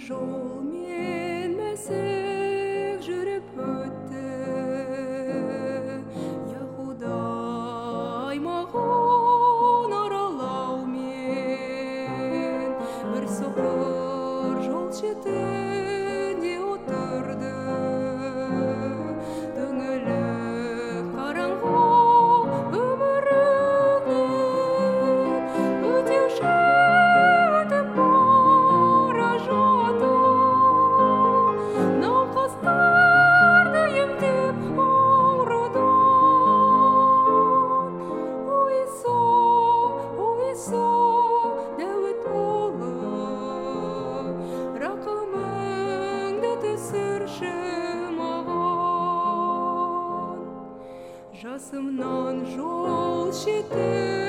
жолмен мәсіх жүріп өтті яхудай маған аралаумен бір соқыр жол жетті Асамнон шел, считая.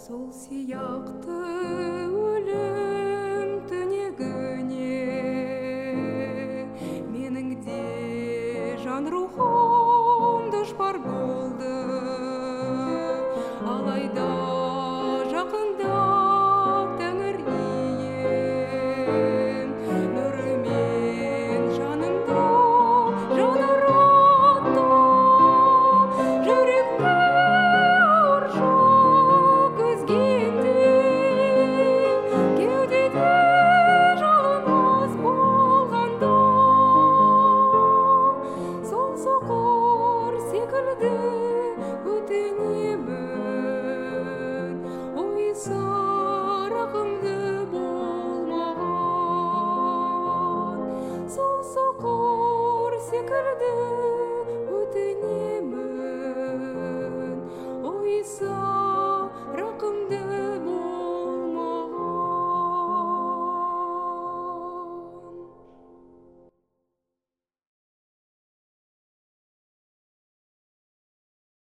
сол сияқты өлең kırdı